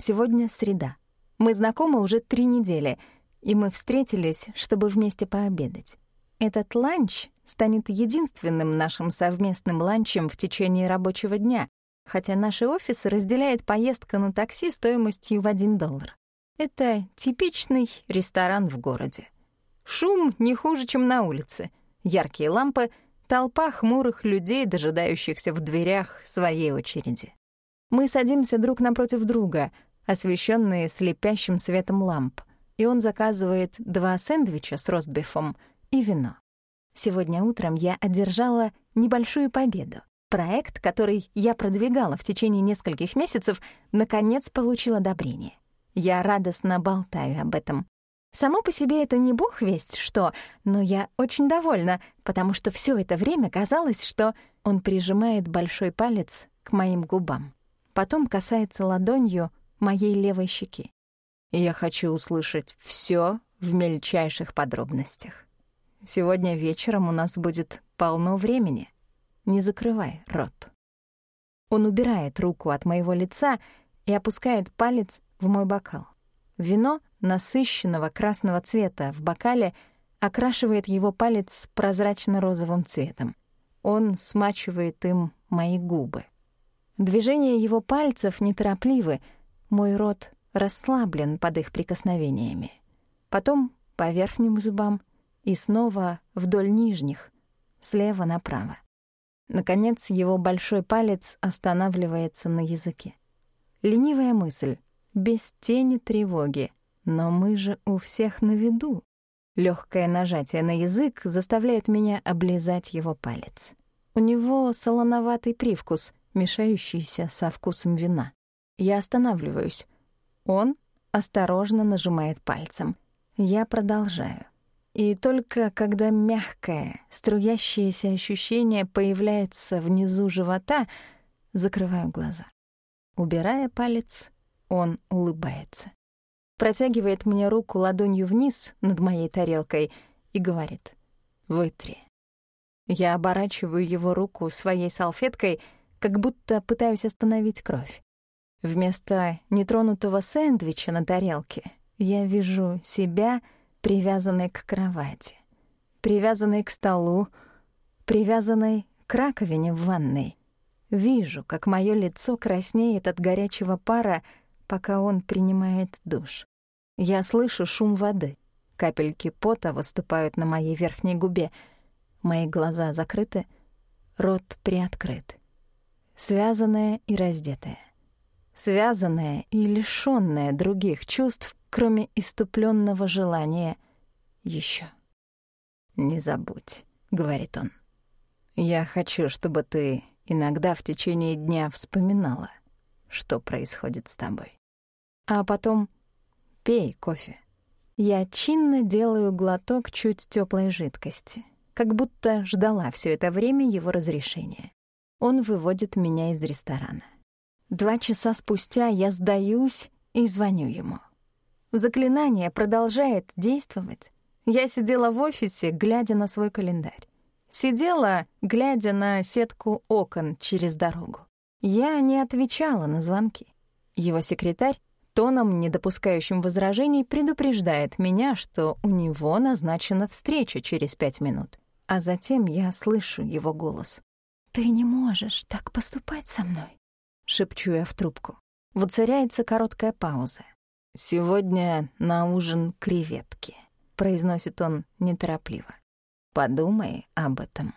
Сегодня среда. Мы знакомы уже три недели, и мы встретились, чтобы вместе пообедать. Этот ланч станет единственным нашим совместным ланчем в течение рабочего дня, хотя наши офисы разделяет поездка на такси стоимостью в 1 доллар. Это типичный ресторан в городе. Шум не хуже, чем на улице. Яркие лампы, толпа хмурых людей, дожидающихся в дверях своей очереди. Мы садимся друг напротив друга, освещенные слепящим светом ламп, и он заказывает два сэндвича с ростбифом и вино. Сегодня утром я одержала небольшую победу. Проект, который я продвигала в течение нескольких месяцев, наконец получил одобрение. Я радостно болтаю об этом. Само по себе это не бог весть что, но я очень довольна, потому что все это время казалось, что он прижимает большой палец к моим губам. Потом касается ладонью моей левой щеки. Я хочу услышать все в мельчайших подробностях. Сегодня вечером у нас будет полно времени. Не закрывай рот. Он убирает руку от моего лица и опускает палец в мой бокал. Вино насыщенного красного цвета в бокале окрашивает его палец прозрачно-розовым цветом. Он смачивает им мои губы. Движения его пальцев неторопливы, мой рот расслаблен под их прикосновениями. Потом по верхним зубам и снова вдоль нижних, слева направо. Наконец, его большой палец останавливается на языке. Ленивая мысль, без тени тревоги. Но мы же у всех на виду. Легкое нажатие на язык заставляет меня облизать его палец. У него солоноватый привкус, мешающийся со вкусом вина. Я останавливаюсь. Он осторожно нажимает пальцем. Я продолжаю. И только когда мягкое, струящееся ощущение появляется внизу живота, закрываю глаза. Убирая палец, он улыбается. Протягивает мне руку ладонью вниз над моей тарелкой и говорит «Вытри». Я оборачиваю его руку своей салфеткой, как будто пытаюсь остановить кровь. Вместо нетронутого сэндвича на тарелке я вижу себя — привязанной к кровати, привязанной к столу, привязанной к раковине в ванной. Вижу, как мое лицо краснеет от горячего пара, пока он принимает душ. Я слышу шум воды. Капельки пота выступают на моей верхней губе. Мои глаза закрыты, рот приоткрыт. Связанная и раздетая. Связанная и лишённая других чувств, кроме иступленного желания еще. «Не забудь», — говорит он. «Я хочу, чтобы ты иногда в течение дня вспоминала, что происходит с тобой. А потом пей кофе». Я чинно делаю глоток чуть теплой жидкости, как будто ждала все это время его разрешения. Он выводит меня из ресторана. Два часа спустя я сдаюсь и звоню ему. Заклинание продолжает действовать. Я сидела в офисе, глядя на свой календарь. Сидела, глядя на сетку окон через дорогу. Я не отвечала на звонки. Его секретарь, тоном, не допускающим возражений, предупреждает меня, что у него назначена встреча через пять минут. А затем я слышу его голос. «Ты не можешь так поступать со мной», — шепчу я в трубку. Воцаряется короткая пауза. «Сегодня на ужин креветки», — произносит он неторопливо. «Подумай об этом».